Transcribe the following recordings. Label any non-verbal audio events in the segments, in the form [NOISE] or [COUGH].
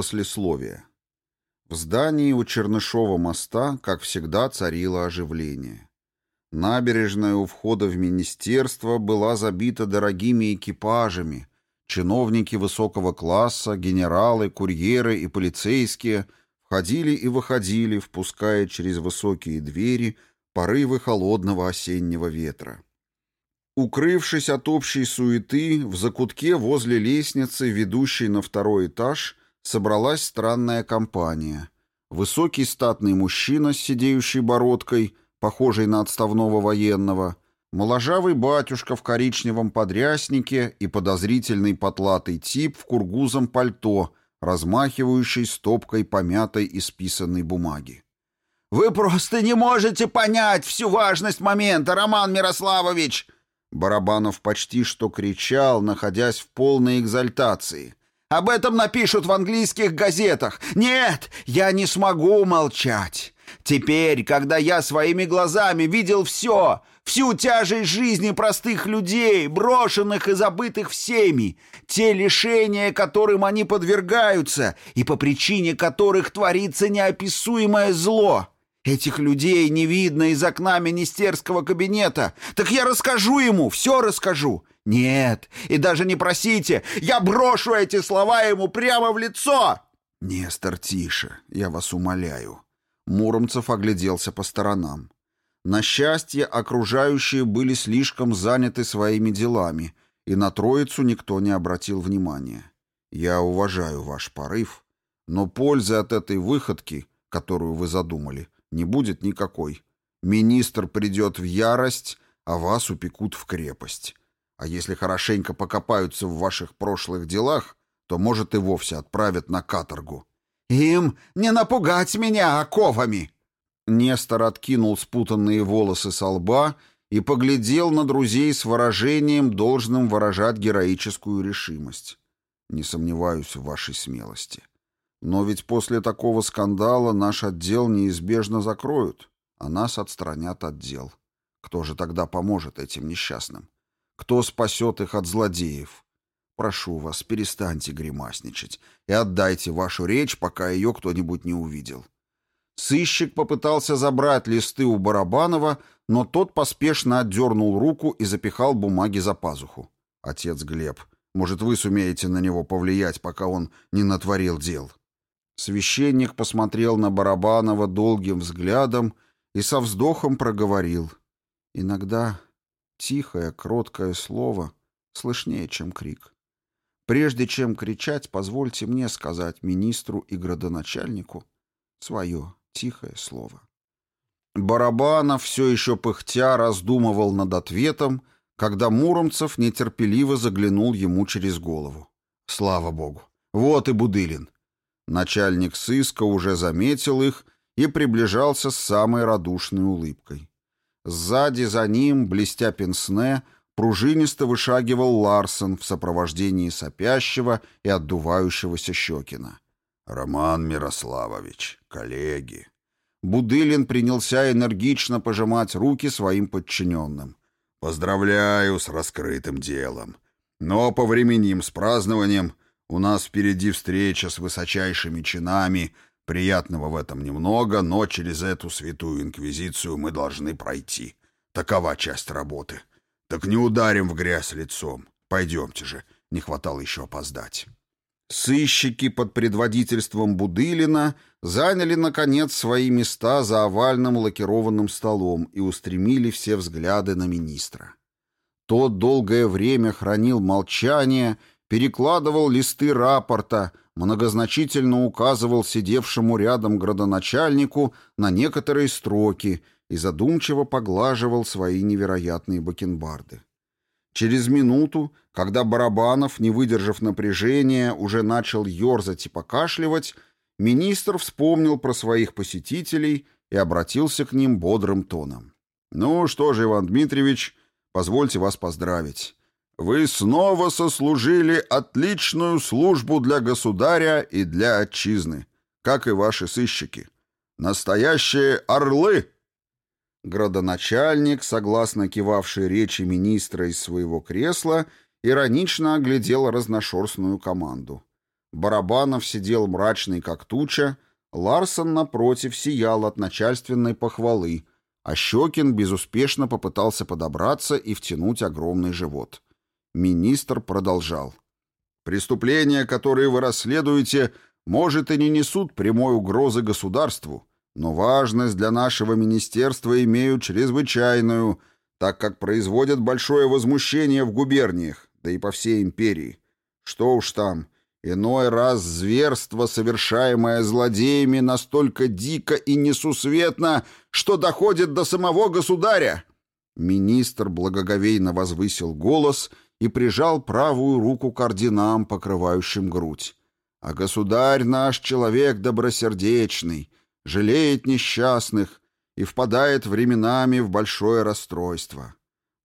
Послесловие. В здании у Чернышова моста, как всегда, царило оживление. Набережная у входа в министерство была забита дорогими экипажами. Чиновники высокого класса, генералы, курьеры и полицейские входили и выходили, впуская через высокие двери порывы холодного осеннего ветра. Укрывшись от общей суеты, в закутке возле лестницы, ведущей на второй этаж, собралась странная компания. Высокий статный мужчина с сидеющей бородкой, похожий на отставного военного, моложавый батюшка в коричневом подряснике и подозрительный потлатый тип в кургузом пальто, размахивающий стопкой помятой и списанной бумаги. «Вы просто не можете понять всю важность момента, Роман Мирославович!» Барабанов почти что кричал, находясь в полной экзальтации – об этом напишут в английских газетах. Нет, я не смогу молчать. Теперь, когда я своими глазами видел все, всю тяжесть жизни простых людей, брошенных и забытых всеми, те лишения, которым они подвергаются, и по причине которых творится неописуемое зло. Этих людей не видно из окна министерского кабинета. Так я расскажу ему, все расскажу. Нет, и даже не просите, я брошу эти слова ему прямо в лицо. Нестор, тише, я вас умоляю. Муромцев огляделся по сторонам. На счастье, окружающие были слишком заняты своими делами, и на троицу никто не обратил внимания. Я уважаю ваш порыв, но пользы от этой выходки, которую вы задумали, не будет никакой. Министр придет в ярость, а вас упекут в крепость. А если хорошенько покопаются в ваших прошлых делах, то, может, и вовсе отправят на каторгу. «Им не напугать меня оковами!» Нестор откинул спутанные волосы со лба и поглядел на друзей с выражением, должным выражать героическую решимость. «Не сомневаюсь в вашей смелости. Но ведь после такого скандала наш отдел неизбежно закроют, а нас отстранят от дел. Кто же тогда поможет этим несчастным? Кто спасет их от злодеев? Прошу вас, перестаньте гримасничать и отдайте вашу речь, пока ее кто-нибудь не увидел». Сыщик попытался забрать листы у Барабанова, но тот поспешно отдернул руку и запихал бумаги за пазуху. «Отец Глеб, может, вы сумеете на него повлиять, пока он не натворил дел?» Священник посмотрел на Барабанова долгим взглядом и со вздохом проговорил. «Иногда Тихое, кроткое слово слышнее, чем крик. Прежде чем кричать, позвольте мне сказать министру и градоначальнику свое тихое слово. Барабанов все еще пыхтя раздумывал над ответом, когда Муромцев нетерпеливо заглянул ему через голову. Слава богу! Вот и Будылин! Начальник сыска уже заметил их и приближался с самой радушной улыбкой. Сзади за ним, блестя пенсне, пружинисто вышагивал Ларсон в сопровождении сопящего и отдувающегося Щекина. «Роман Мирославович, коллеги!» Будылин принялся энергично пожимать руки своим подчиненным. «Поздравляю с раскрытым делом. Но по повременим с празднованием. У нас впереди встреча с высочайшими чинами Приятного в этом немного, но через эту святую инквизицию мы должны пройти. Такова часть работы. Так не ударим в грязь лицом. Пойдемте же, не хватало еще опоздать. Сыщики под предводительством Будылина заняли, наконец, свои места за овальным лакированным столом и устремили все взгляды на министра. Тот долгое время хранил молчание перекладывал листы рапорта, многозначительно указывал сидевшему рядом градоначальнику на некоторые строки и задумчиво поглаживал свои невероятные бакенбарды. Через минуту, когда Барабанов, не выдержав напряжения, уже начал ерзать и покашливать, министр вспомнил про своих посетителей и обратился к ним бодрым тоном. «Ну что же, Иван Дмитриевич, позвольте вас поздравить вы снова сослужили отличную службу для государя и для отчизны, как и ваши сыщики. Настоящие орлы!» Градоначальник, согласно кивавшей речи министра из своего кресла, иронично оглядел разношерстную команду. Барабанов сидел мрачный, как туча, Ларсон, напротив, сиял от начальственной похвалы, а Щекин безуспешно попытался подобраться и втянуть огромный живот. Министр продолжал. «Преступления, которые вы расследуете, может и не несут прямой угрозы государству, но важность для нашего министерства имеют чрезвычайную, так как производят большое возмущение в губерниях, да и по всей империи. Что уж там, иной раз зверство, совершаемое злодеями, настолько дико и несусветно, что доходит до самого государя». Министр благоговейно возвысил голос и прижал правую руку к орденам, покрывающим грудь. А государь наш человек добросердечный, жалеет несчастных и впадает временами в большое расстройство.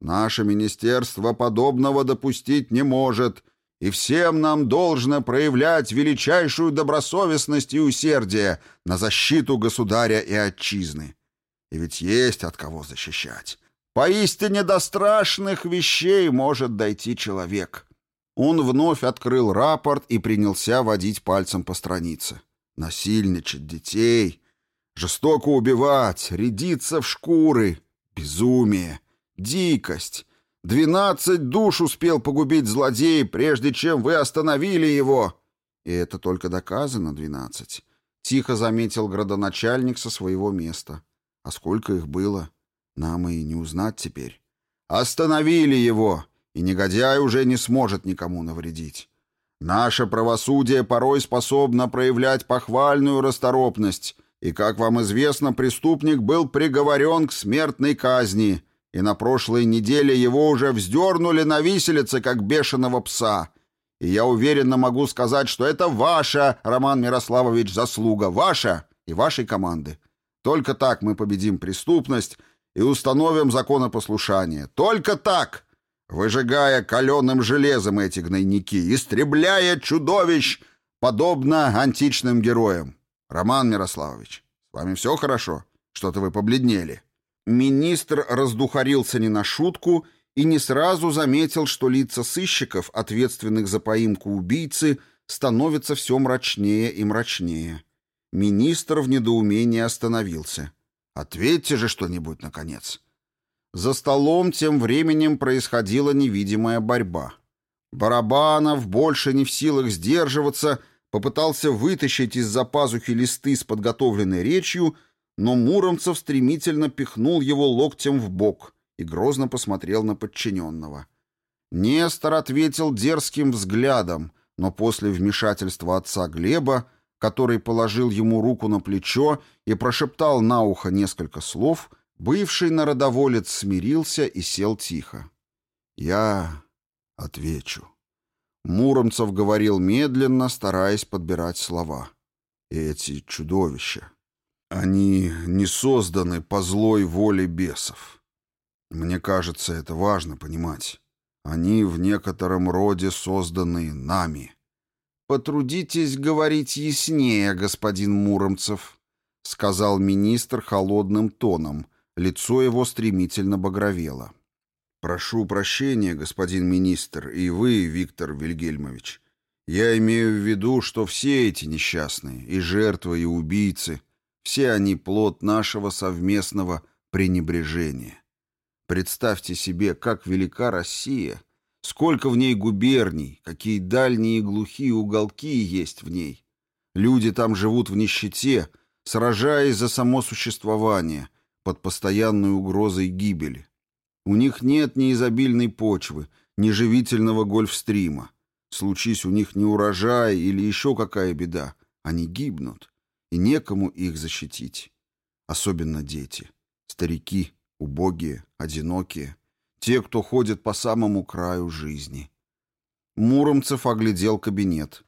Наше министерство подобного допустить не может, и всем нам должно проявлять величайшую добросовестность и усердие на защиту государя и отчизны. И ведь есть от кого защищать. Поистине до страшных вещей может дойти человек. Он вновь открыл рапорт и принялся водить пальцем по странице. Насильничать детей, жестоко убивать, рядиться в шкуры, безумие, дикость. Двенадцать душ успел погубить злодей, прежде чем вы остановили его. И это только доказано двенадцать. Тихо заметил градоначальник со своего места. А сколько их было? Нам и не узнать теперь. Остановили его, и негодяй уже не сможет никому навредить. Наше правосудие порой способно проявлять похвальную расторопность, и, как вам известно, преступник был приговорен к смертной казни, и на прошлой неделе его уже вздернули на виселице, как бешеного пса. И я уверенно могу сказать, что это ваша, Роман Мирославович, заслуга, ваша и вашей команды. Только так мы победим преступность, и установим законопослушание. Только так, выжигая каленым железом эти гнойники, истребляя чудовищ, подобно античным героям. Роман Мирославович, с вами все хорошо? Что-то вы побледнели. Министр раздухарился не на шутку и не сразу заметил, что лица сыщиков, ответственных за поимку убийцы, становятся все мрачнее и мрачнее. Министр в недоумении остановился. Ответьте же что-нибудь, наконец. За столом тем временем происходила невидимая борьба. Барабанов, больше не в силах сдерживаться, попытался вытащить из-за пазухи листы с подготовленной речью, но Муромцев стремительно пихнул его локтем в бок и грозно посмотрел на подчиненного. Нестор ответил дерзким взглядом, но после вмешательства отца Глеба который положил ему руку на плечо и прошептал на ухо несколько слов, бывший народоволец смирился и сел тихо. «Я отвечу». Муромцев говорил медленно, стараясь подбирать слова. «Эти чудовища. Они не созданы по злой воле бесов. Мне кажется, это важно понимать. Они в некотором роде созданы нами. «Потрудитесь говорить яснее, господин Муромцев», — сказал министр холодным тоном. Лицо его стремительно багровело. «Прошу прощения, господин министр, и вы, Виктор Вильгельмович. Я имею в виду, что все эти несчастные, и жертвы, и убийцы, все они плод нашего совместного пренебрежения. Представьте себе, как велика Россия — Сколько в ней губерний, какие дальние и глухие уголки есть в ней. Люди там живут в нищете, сражаясь за само существование, под постоянной угрозой гибели. У них нет ни изобильной почвы, ни живительного гольфстрима. Случись у них не неурожай или еще какая беда, они гибнут, и некому их защитить. Особенно дети, старики, убогие, одинокие те, кто ходит по самому краю жизни. Муромцев оглядел кабинет.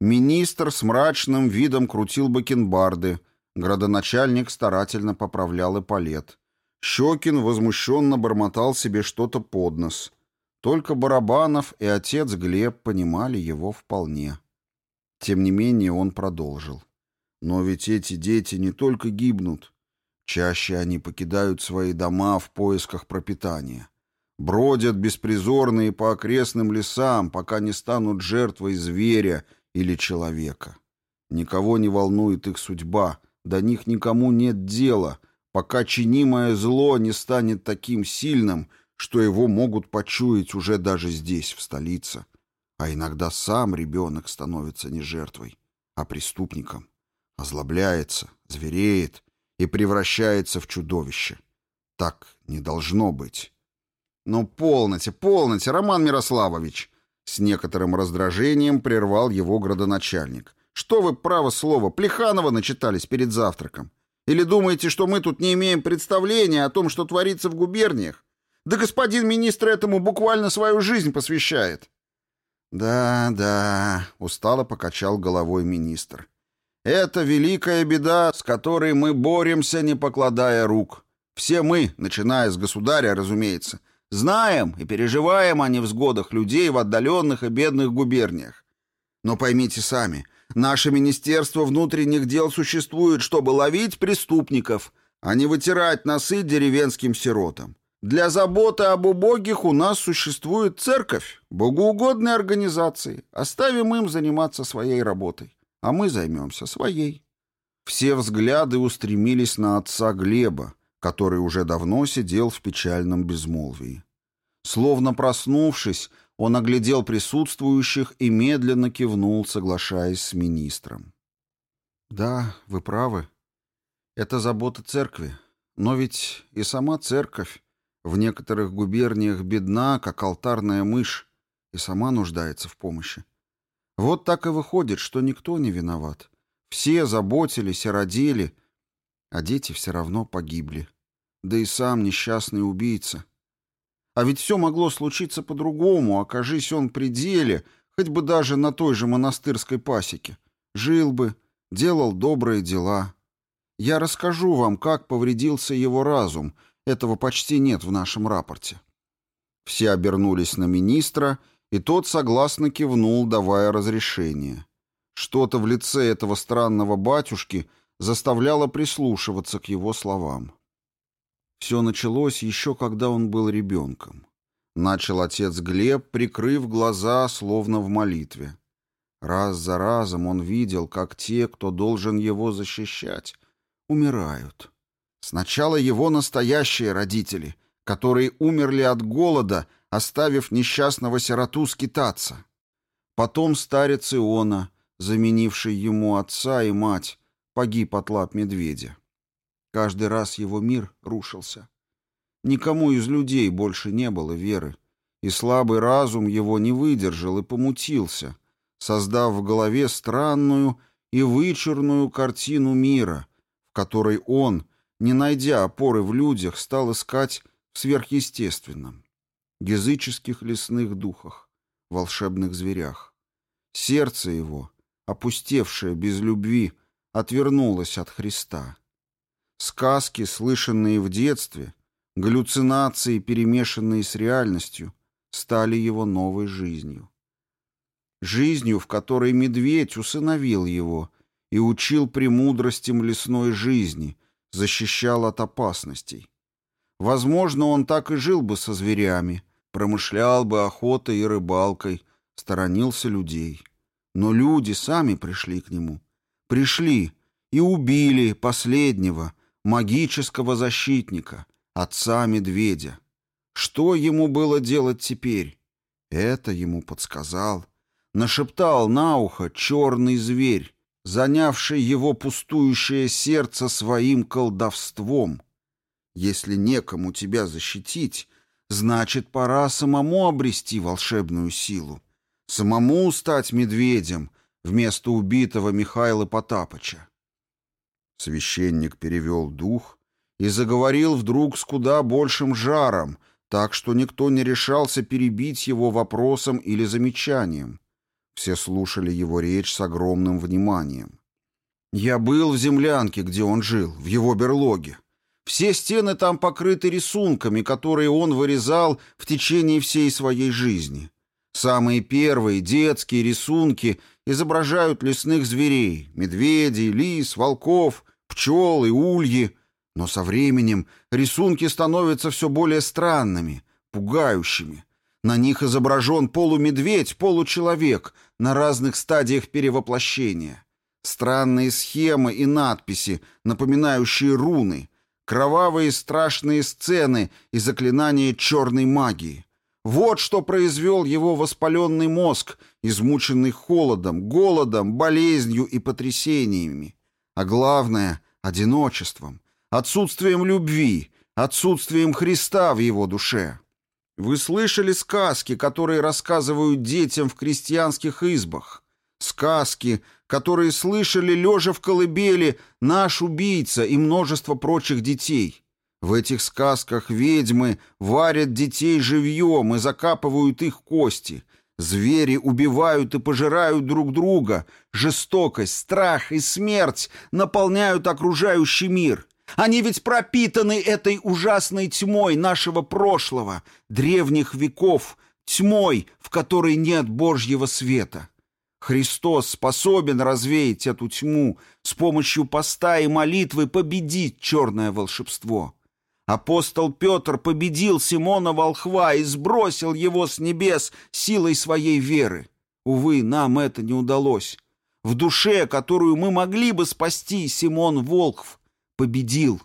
Министр с мрачным видом крутил бакенбарды, градоначальник старательно поправлял эполет. Щекин возмущенно бормотал себе что-то под нос. Только Барабанов и отец Глеб понимали его вполне. Тем не менее он продолжил. Но ведь эти дети не только гибнут. Чаще они покидают свои дома в поисках пропитания. Бродят беспризорные по окрестным лесам, пока не станут жертвой зверя или человека. Никого не волнует их судьба, до них никому нет дела, пока чинимое зло не станет таким сильным, что его могут почуять уже даже здесь, в столице. А иногда сам ребенок становится не жертвой, а преступником. Озлобляется, звереет и превращается в чудовище. Так не должно быть. «Ну, полноте, полноте, Роман Мирославович!» С некоторым раздражением прервал его градоначальник. «Что вы, право слово, Плеханова начитались перед завтраком? Или думаете, что мы тут не имеем представления о том, что творится в губерниях? Да господин министр этому буквально свою жизнь посвящает!» «Да, да», — устало покачал головой министр. «Это великая беда, с которой мы боремся, не покладая рук. Все мы, начиная с государя, разумеется, — Знаем и переживаем о невзгодах людей в отдаленных и бедных губерниях. Но поймите сами, наше Министерство внутренних дел существует, чтобы ловить преступников, а не вытирать носы деревенским сиротам. Для заботы об убогих у нас существует церковь, богоугодные организации. Оставим им заниматься своей работой, а мы займемся своей. Все взгляды устремились на отца Глеба, который уже давно сидел в печальном безмолвии. Словно проснувшись, он оглядел присутствующих и медленно кивнул, соглашаясь с министром. «Да, вы правы. Это забота церкви. Но ведь и сама церковь в некоторых губерниях бедна, как алтарная мышь, и сама нуждается в помощи. Вот так и выходит, что никто не виноват. Все заботились и родили, а дети все равно погибли. Да и сам несчастный убийца. А ведь все могло случиться по-другому, окажись он при деле, хоть бы даже на той же монастырской пасеке. Жил бы, делал добрые дела. Я расскажу вам, как повредился его разум. Этого почти нет в нашем рапорте. Все обернулись на министра, и тот согласно кивнул, давая разрешение. Что-то в лице этого странного батюшки заставляла прислушиваться к его словам. Все началось еще когда он был ребенком. Начал отец Глеб, прикрыв глаза, словно в молитве. Раз за разом он видел, как те, кто должен его защищать, умирают. Сначала его настоящие родители, которые умерли от голода, оставив несчастного сироту скитаться. Потом старец Иона, заменивший ему отца и мать, Погиб от лап медведя. Каждый раз его мир рушился. Никому из людей больше не было веры, и слабый разум его не выдержал и помутился, создав в голове странную и вычурную картину мира, в которой он, не найдя опоры в людях, стал искать в сверхъестественном, языческих лесных духах, волшебных зверях. Сердце его, опустевшее без любви, отвернулась от Христа. Сказки, слышанные в детстве, галлюцинации, перемешанные с реальностью, стали его новой жизнью. Жизнью, в которой медведь усыновил его и учил премудростям лесной жизни, защищал от опасностей. Возможно, он так и жил бы со зверями, промышлял бы охотой и рыбалкой, сторонился людей. Но люди сами пришли к нему, Пришли и убили последнего, магического защитника, отца-медведя. Что ему было делать теперь? Это ему подсказал. Нашептал на ухо черный зверь, занявший его пустующее сердце своим колдовством. Если некому тебя защитить, значит, пора самому обрести волшебную силу, самому стать медведем вместо убитого Михаила Потапыча. Священник перевел дух и заговорил вдруг с куда большим жаром, так что никто не решался перебить его вопросом или замечанием. Все слушали его речь с огромным вниманием. «Я был в землянке, где он жил, в его берлоге. Все стены там покрыты рисунками, которые он вырезал в течение всей своей жизни». Самые первые детские рисунки изображают лесных зверей, медведей, лис, волков, пчел и ульи. Но со временем рисунки становятся все более странными, пугающими. На них изображен полумедведь, получеловек на разных стадиях перевоплощения. Странные схемы и надписи, напоминающие руны, кровавые страшные сцены и заклинания черной магии, вот что произвел его воспаленный мозг, измученный холодом, голодом, болезнью и потрясениями. А главное — одиночеством, отсутствием любви, отсутствием Христа в его душе. Вы слышали сказки, которые рассказывают детям в крестьянских избах? Сказки, которые слышали, лежа в колыбели, наш убийца и множество прочих детей — в этих сказках ведьмы варят детей живьем и закапывают их кости. Звери убивают и пожирают друг друга. Жестокость, страх и смерть наполняют окружающий мир. Они ведь пропитаны этой ужасной тьмой нашего прошлого, древних веков, тьмой, в которой нет Божьего света. Христос способен развеять эту тьму, с помощью поста и молитвы победить черное волшебство. Апостол Петр победил Симона Волхва и сбросил его с небес силой своей веры. Увы, нам это не удалось. В душе, которую мы могли бы спасти, Симон Волхв победил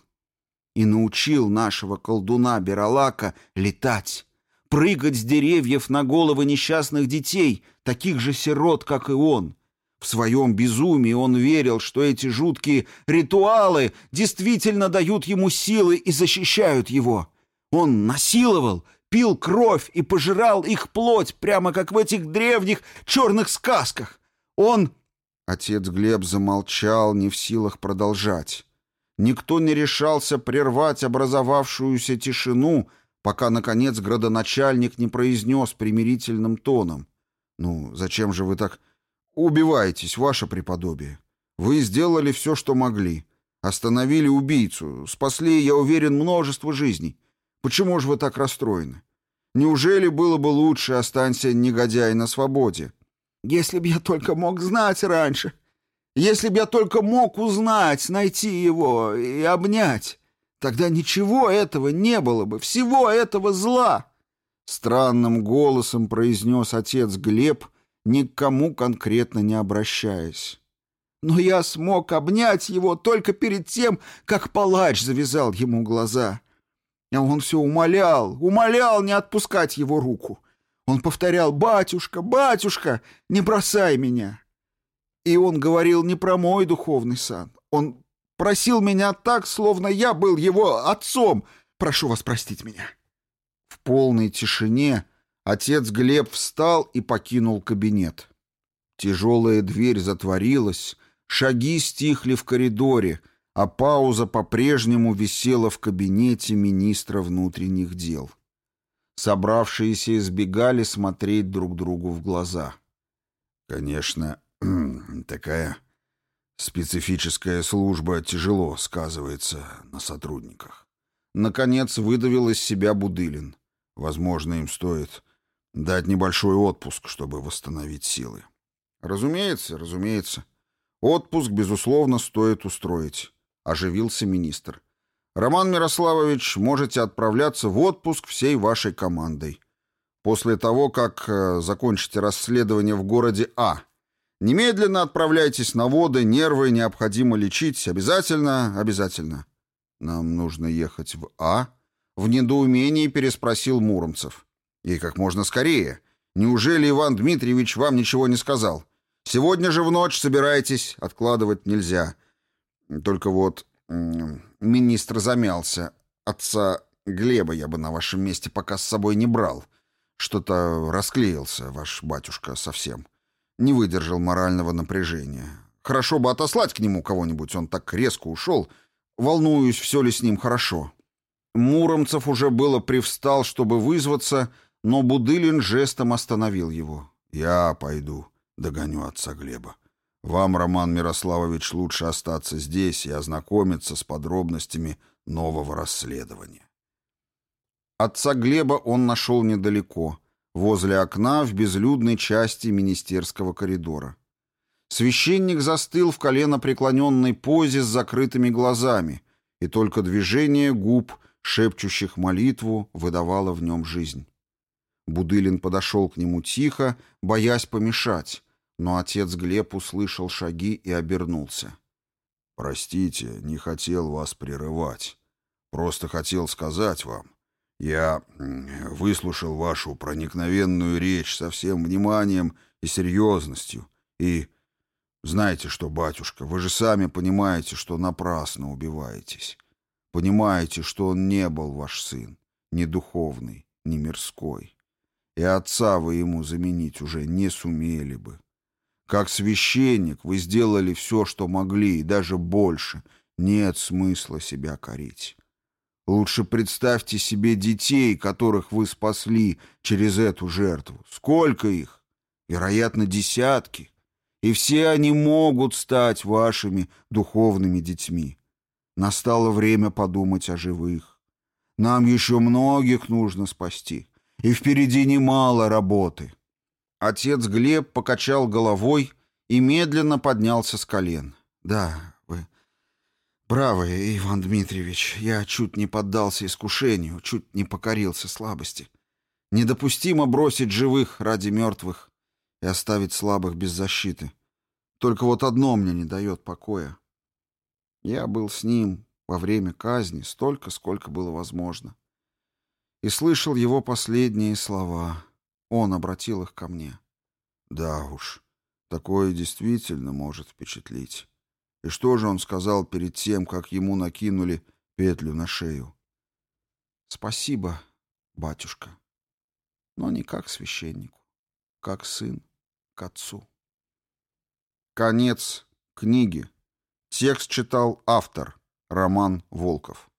и научил нашего колдуна Бералака летать, прыгать с деревьев на головы несчастных детей, таких же сирот, как и он — в своем безумии он верил, что эти жуткие ритуалы действительно дают ему силы и защищают его. Он насиловал, пил кровь и пожирал их плоть, прямо как в этих древних черных сказках. Он... Отец Глеб замолчал, не в силах продолжать. Никто не решался прервать образовавшуюся тишину, пока, наконец, градоначальник не произнес примирительным тоном. «Ну, зачем же вы так «Убивайтесь, ваше преподобие. Вы сделали все, что могли. Остановили убийцу, спасли, я уверен, множество жизней. Почему же вы так расстроены? Неужели было бы лучше, останься негодяй на свободе?» «Если б я только мог знать раньше. Если б я только мог узнать, найти его и обнять. Тогда ничего этого не было бы, всего этого зла!» Странным голосом произнес отец Глеб, Никому конкретно не обращаясь. Но я смог обнять его только перед тем, как палач завязал ему глаза. А он все умолял, умолял не отпускать его руку. Он повторял «Батюшка, батюшка, не бросай меня!» И он говорил не про мой духовный сан. Он просил меня так, словно я был его отцом. Прошу вас простить меня. В полной тишине Отец Глеб встал и покинул кабинет. Тяжелая дверь затворилась, шаги стихли в коридоре, а пауза по-прежнему висела в кабинете министра внутренних дел. Собравшиеся избегали смотреть друг другу в глаза. «Конечно, [CLEARS THROAT] такая специфическая служба тяжело сказывается на сотрудниках». Наконец выдавил из себя Будылин. «Возможно, им стоит Дать небольшой отпуск, чтобы восстановить силы. Разумеется, разумеется. Отпуск, безусловно, стоит устроить. Оживился министр. Роман Мирославович, можете отправляться в отпуск всей вашей командой. После того, как э, закончите расследование в городе А, немедленно отправляйтесь на воды, нервы необходимо лечить. Обязательно, обязательно. Нам нужно ехать в А? В недоумении переспросил Муромцев. И как можно скорее. Неужели Иван Дмитриевич вам ничего не сказал? Сегодня же в ночь собираетесь откладывать нельзя. Только вот министр замялся. Отца Глеба я бы на вашем месте пока с собой не брал. Что-то расклеился ваш батюшка совсем. Не выдержал морального напряжения. Хорошо бы отослать к нему кого-нибудь, он так резко ушел. Волнуюсь, все ли с ним хорошо. Муромцев уже было привстал, чтобы вызваться, но Будылин жестом остановил его. «Я пойду, догоню отца Глеба. Вам, Роман Мирославович, лучше остаться здесь и ознакомиться с подробностями нового расследования». Отца Глеба он нашел недалеко, возле окна в безлюдной части министерского коридора. Священник застыл в коленопреклоненной позе с закрытыми глазами, и только движение губ, шепчущих молитву, выдавало в нем жизнь. Будылин подошел к нему тихо, боясь помешать, но отец Глеб услышал шаги и обернулся. «Простите, не хотел вас прерывать. Просто хотел сказать вам. Я выслушал вашу проникновенную речь со всем вниманием и серьезностью. И знаете что, батюшка, вы же сами понимаете, что напрасно убиваетесь. Понимаете, что он не был ваш сын, ни духовный, ни мирской и отца вы ему заменить уже не сумели бы. Как священник вы сделали все, что могли, и даже больше. Нет смысла себя корить. Лучше представьте себе детей, которых вы спасли через эту жертву. Сколько их? Вероятно, десятки. И все они могут стать вашими духовными детьми. Настало время подумать о живых. Нам еще многих нужно спасти и впереди немало работы. Отец Глеб покачал головой и медленно поднялся с колен. Да, вы правы, Иван Дмитриевич, я чуть не поддался искушению, чуть не покорился слабости. Недопустимо бросить живых ради мертвых и оставить слабых без защиты. Только вот одно мне не дает покоя. Я был с ним во время казни столько, сколько было возможно и слышал его последние слова. Он обратил их ко мне. «Да уж, такое действительно может впечатлить. И что же он сказал перед тем, как ему накинули петлю на шею?» «Спасибо, батюшка, но не как священнику, как сын к отцу». Конец книги. Текст читал автор Роман Волков.